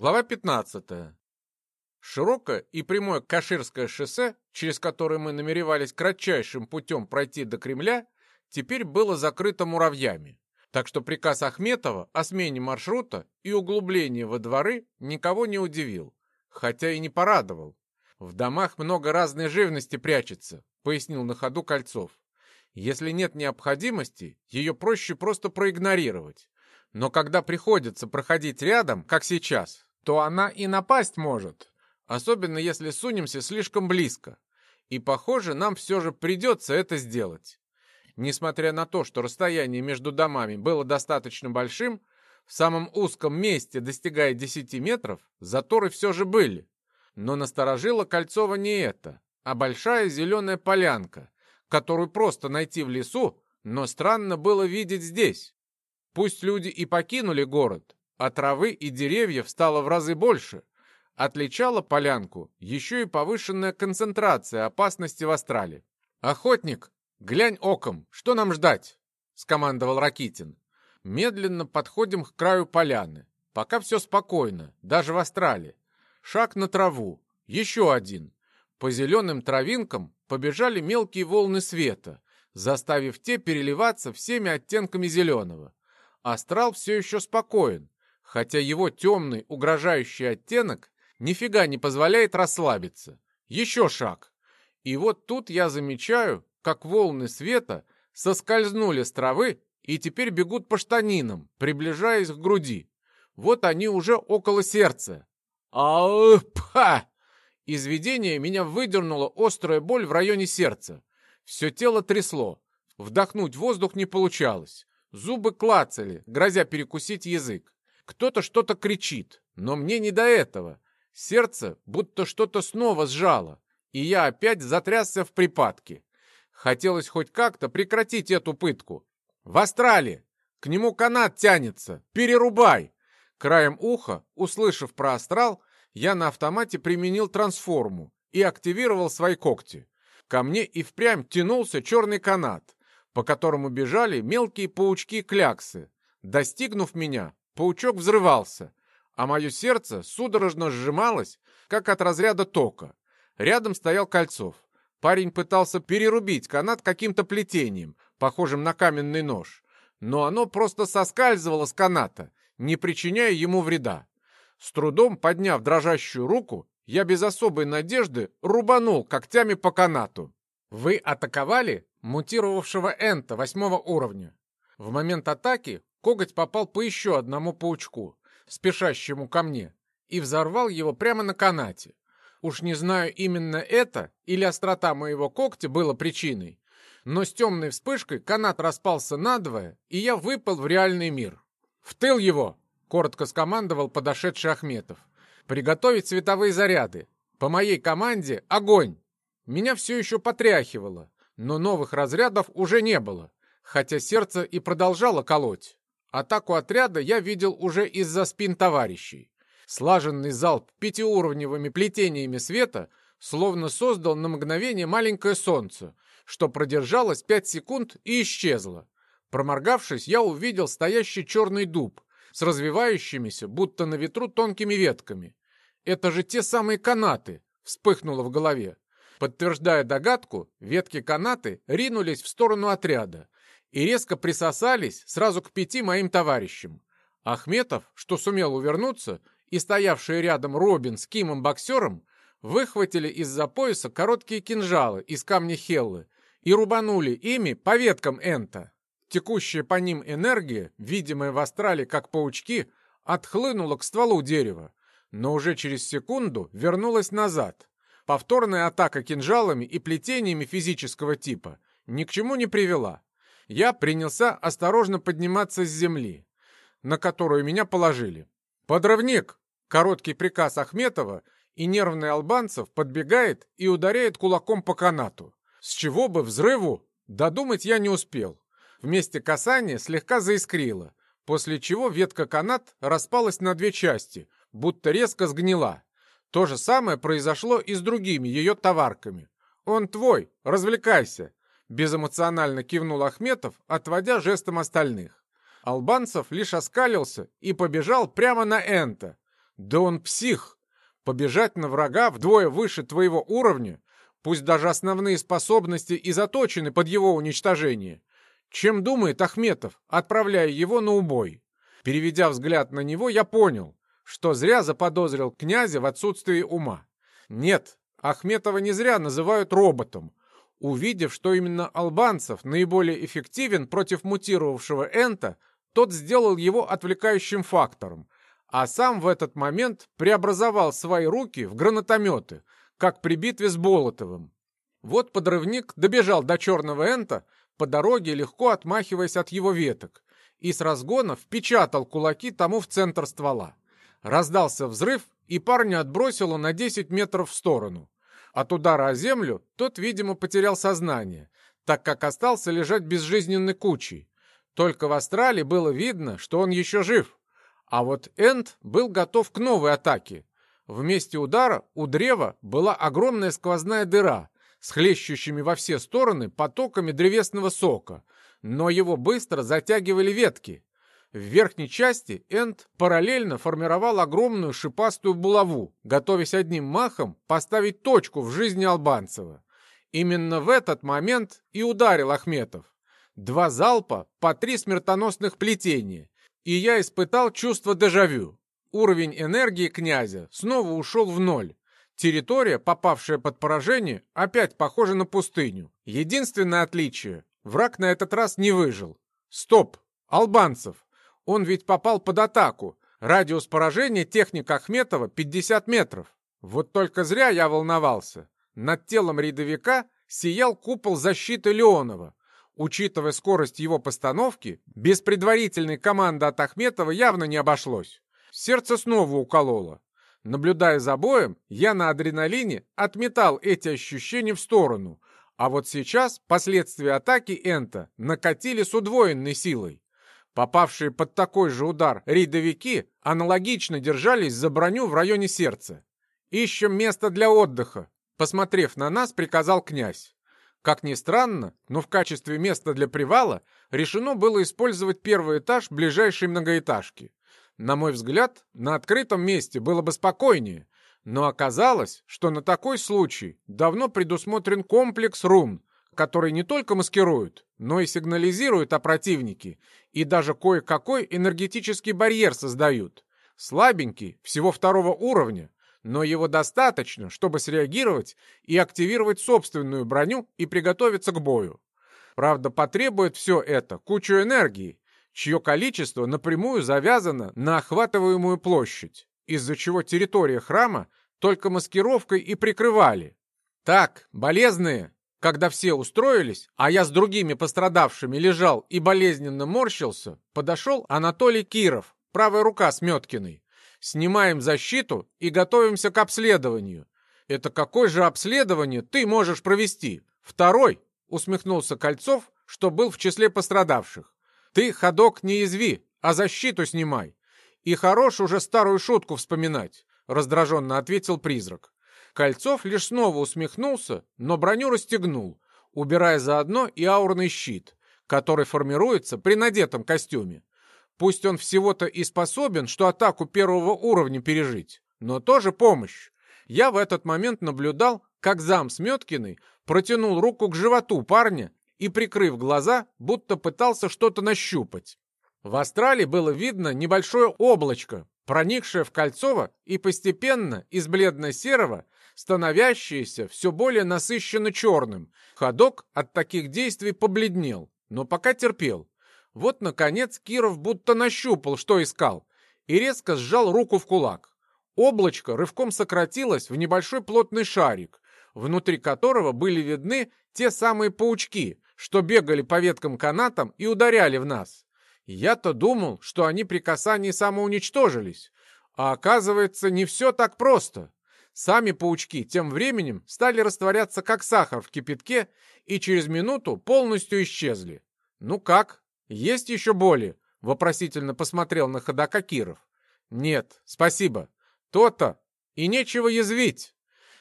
Глава 15. Широкое и прямое Каширское шоссе, через которое мы намеревались кратчайшим путем пройти до Кремля, теперь было закрыто муравьями. Так что приказ Ахметова о смене маршрута и углублении во дворы никого не удивил, хотя и не порадовал. «В домах много разной живности прячется», — пояснил на ходу Кольцов. «Если нет необходимости, ее проще просто проигнорировать. Но когда приходится проходить рядом, как сейчас, то она и напасть может, особенно если сунемся слишком близко. И, похоже, нам все же придется это сделать. Несмотря на то, что расстояние между домами было достаточно большим, в самом узком месте, достигая 10 метров, заторы все же были. Но насторожило Кольцова не это, а большая зеленая полянка, которую просто найти в лесу, но странно было видеть здесь. Пусть люди и покинули город, а травы и деревьев стало в разы больше. Отличала полянку еще и повышенная концентрация опасности в астрале. «Охотник, глянь оком, что нам ждать?» — скомандовал Ракитин. Медленно подходим к краю поляны. Пока все спокойно, даже в астрале. Шаг на траву, еще один. По зеленым травинкам побежали мелкие волны света, заставив те переливаться всеми оттенками зеленого. Астрал все еще спокоен, хотя его темный, угрожающий оттенок нифига не позволяет расслабиться. Еще шаг. И вот тут я замечаю, как волны света соскользнули с травы и теперь бегут по штанинам, приближаясь к груди. Вот они уже около сердца. Ау-па! Из видения меня выдернула острая боль в районе сердца. Все тело трясло. Вдохнуть воздух не получалось. Зубы клацали, грозя перекусить язык. Кто-то что-то кричит, но мне не до этого. Сердце будто что-то снова сжало, и я опять затрясся в припадке. Хотелось хоть как-то прекратить эту пытку. В астрале! К нему канат тянется! Перерубай! Краем уха, услышав про астрал, я на автомате применил трансформу и активировал свои когти. Ко мне и впрямь тянулся черный канат, по которому бежали мелкие паучки-кляксы. Достигнув меня, Паучок взрывался, а мое сердце судорожно сжималось, как от разряда тока. Рядом стоял Кольцов. Парень пытался перерубить канат каким-то плетением, похожим на каменный нож. Но оно просто соскальзывало с каната, не причиняя ему вреда. С трудом подняв дрожащую руку, я без особой надежды рубанул когтями по канату. Вы атаковали мутировавшего Энта восьмого уровня. В момент атаки Коготь попал по еще одному паучку, спешащему ко мне, и взорвал его прямо на канате. Уж не знаю, именно это или острота моего когтя было причиной, но с темной вспышкой канат распался надвое, и я выпал в реальный мир. «В тыл его!» — коротко скомандовал подошедший Ахметов. «Приготовить световые заряды. По моей команде огонь!» Меня все еще потряхивало, но новых разрядов уже не было, хотя сердце и продолжало колоть. Атаку отряда я видел уже из-за спин товарищей. Слаженный залп пятиуровневыми плетениями света словно создал на мгновение маленькое солнце, что продержалось пять секунд и исчезло. Проморгавшись, я увидел стоящий черный дуб с развивающимися, будто на ветру, тонкими ветками. «Это же те самые канаты!» — вспыхнуло в голове. Подтверждая догадку, ветки канаты ринулись в сторону отряда, и резко присосались сразу к пяти моим товарищам. Ахметов, что сумел увернуться, и стоявший рядом Робин с Кимом-боксером, выхватили из-за пояса короткие кинжалы из камня Хеллы и рубанули ими по веткам Энта. Текущая по ним энергия, видимая в астрале как паучки, отхлынула к стволу дерева, но уже через секунду вернулась назад. Повторная атака кинжалами и плетениями физического типа ни к чему не привела я принялся осторожно подниматься с земли, на которую меня положили. «Подрывник!» — короткий приказ Ахметова, и нервный албанцев подбегает и ударяет кулаком по канату. С чего бы взрыву? Додумать я не успел. Вместе касания слегка заискрило, после чего ветка канат распалась на две части, будто резко сгнила. То же самое произошло и с другими ее товарками. «Он твой, развлекайся!» Безэмоционально кивнул Ахметов, отводя жестом остальных. Албанцев лишь оскалился и побежал прямо на Энта. Да он псих! Побежать на врага вдвое выше твоего уровня, пусть даже основные способности и заточены под его уничтожение. Чем думает Ахметов, отправляя его на убой? Переведя взгляд на него, я понял, что зря заподозрил князя в отсутствии ума. Нет, Ахметова не зря называют роботом. Увидев, что именно албанцев наиболее эффективен против мутировавшего Энта, тот сделал его отвлекающим фактором, а сам в этот момент преобразовал свои руки в гранатометы, как при битве с Болотовым. Вот подрывник добежал до черного Энта, по дороге легко отмахиваясь от его веток, и с разгона впечатал кулаки тому в центр ствола. Раздался взрыв, и парня отбросило на 10 метров в сторону. От удара о землю тот, видимо, потерял сознание, так как остался лежать безжизненной кучей. Только в астрале было видно, что он еще жив. А вот Энд был готов к новой атаке. В месте удара у древа была огромная сквозная дыра с хлещущими во все стороны потоками древесного сока, но его быстро затягивали ветки. В верхней части Энд параллельно формировал огромную шипастую булаву, готовясь одним махом поставить точку в жизни Албанцева. Именно в этот момент и ударил Ахметов. Два залпа по три смертоносных плетения, и я испытал чувство дежавю. Уровень энергии князя снова ушел в ноль. Территория, попавшая под поражение, опять похожа на пустыню. Единственное отличие – враг на этот раз не выжил. Стоп! Албанцев! Он ведь попал под атаку. Радиус поражения техника Ахметова 50 метров. Вот только зря я волновался. Над телом рядовика сиял купол защиты Леонова. Учитывая скорость его постановки, без предварительной команды от Ахметова явно не обошлось. Сердце снова укололо. Наблюдая за боем, я на адреналине отметал эти ощущения в сторону, а вот сейчас последствия атаки Энта накатили с удвоенной силой. Попавшие под такой же удар рейдовики аналогично держались за броню в районе сердца. «Ищем место для отдыха», — посмотрев на нас, приказал князь. Как ни странно, но в качестве места для привала решено было использовать первый этаж ближайшей многоэтажки. На мой взгляд, на открытом месте было бы спокойнее, но оказалось, что на такой случай давно предусмотрен комплекс рун, который не только маскирует, но и сигнализирует о противнике, и даже кое-какой энергетический барьер создают. Слабенький, всего второго уровня, но его достаточно, чтобы среагировать и активировать собственную броню и приготовиться к бою. Правда, потребует все это кучу энергии, чье количество напрямую завязано на охватываемую площадь, из-за чего территория храма только маскировкой и прикрывали. «Так, болезные!» Когда все устроились, а я с другими пострадавшими лежал и болезненно морщился, подошел Анатолий Киров, правая рука Сметкиной. Снимаем защиту и готовимся к обследованию. Это какое же обследование ты можешь провести? Второй, усмехнулся Кольцов, что был в числе пострадавших. Ты, ходок, не изви, а защиту снимай. И хорош уже старую шутку вспоминать, раздраженно ответил призрак. Кольцов лишь снова усмехнулся, но броню расстегнул, убирая заодно и аурный щит, который формируется при надетом костюме. Пусть он всего-то и способен, что атаку первого уровня пережить, но тоже помощь. Я в этот момент наблюдал, как зам Сметкиной протянул руку к животу парня и, прикрыв глаза, будто пытался что-то нащупать. В астрале было видно небольшое облачко, проникшее в Кольцова и постепенно из бледно-серого становящееся все более насыщенно черным. Ходок от таких действий побледнел, но пока терпел. Вот, наконец, Киров будто нащупал, что искал, и резко сжал руку в кулак. Облачко рывком сократилось в небольшой плотный шарик, внутри которого были видны те самые паучки, что бегали по веткам канатам и ударяли в нас. Я-то думал, что они при касании самоуничтожились, а оказывается, не все так просто. Сами паучки тем временем стали растворяться как сахар в кипятке и через минуту полностью исчезли. «Ну как? Есть еще боли?» — вопросительно посмотрел на ходока Киров. «Нет, спасибо. То-то. И нечего язвить».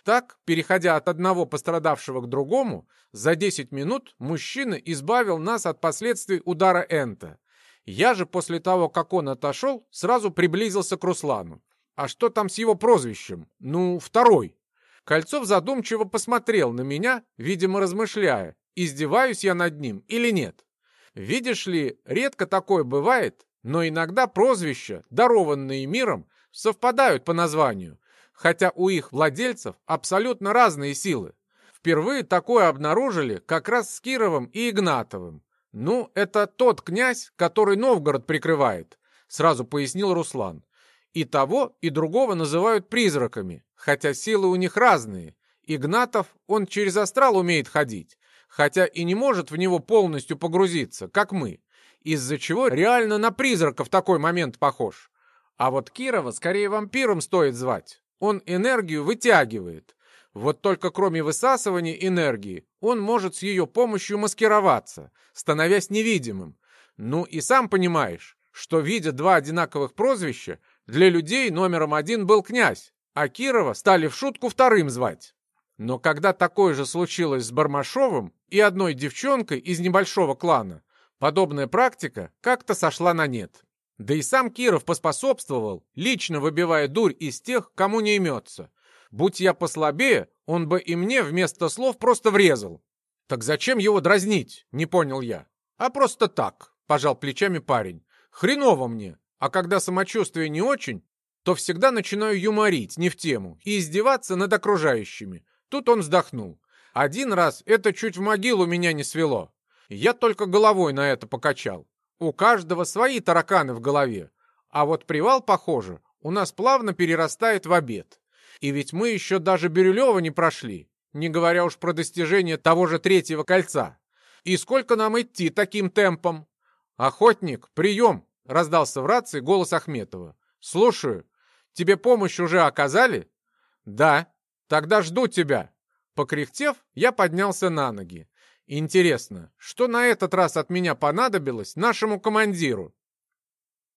Так, переходя от одного пострадавшего к другому, за 10 минут мужчина избавил нас от последствий удара Энта. Я же после того, как он отошел, сразу приблизился к Руслану. А что там с его прозвищем? Ну, второй. Кольцов задумчиво посмотрел на меня, видимо, размышляя, издеваюсь я над ним или нет. Видишь ли, редко такое бывает, но иногда прозвища, дарованные миром, совпадают по названию, хотя у их владельцев абсолютно разные силы. Впервые такое обнаружили как раз с Кировым и Игнатовым. Ну, это тот князь, который Новгород прикрывает, сразу пояснил Руслан. И того, и другого называют призраками, хотя силы у них разные. Игнатов, он через астрал умеет ходить, хотя и не может в него полностью погрузиться, как мы, из-за чего реально на призрака в такой момент похож. А вот Кирова скорее вампиром стоит звать. Он энергию вытягивает. Вот только кроме высасывания энергии, он может с ее помощью маскироваться, становясь невидимым. Ну и сам понимаешь, что, видя два одинаковых прозвища, для людей номером один был князь, а Кирова стали в шутку вторым звать. Но когда такое же случилось с Бармашовым и одной девчонкой из небольшого клана, подобная практика как-то сошла на нет. Да и сам Киров поспособствовал, лично выбивая дурь из тех, кому не имется. Будь я послабее, он бы и мне вместо слов просто врезал. Так зачем его дразнить, не понял я. А просто так, пожал плечами парень. Хреново мне, а когда самочувствие не очень, то всегда начинаю юморить не в тему и издеваться над окружающими. Тут он вздохнул. Один раз это чуть в могилу меня не свело. Я только головой на это покачал. У каждого свои тараканы в голове. А вот привал, похоже, у нас плавно перерастает в обед. И ведь мы еще даже Бирюлева не прошли, не говоря уж про достижение того же третьего кольца. И сколько нам идти таким темпом? Охотник, прием! Раздался в рации голос Ахметова. «Слушаю. Тебе помощь уже оказали?» «Да. Тогда жду тебя». Покряхтев, я поднялся на ноги. Интересно, что на этот раз от меня понадобилось нашему командиру?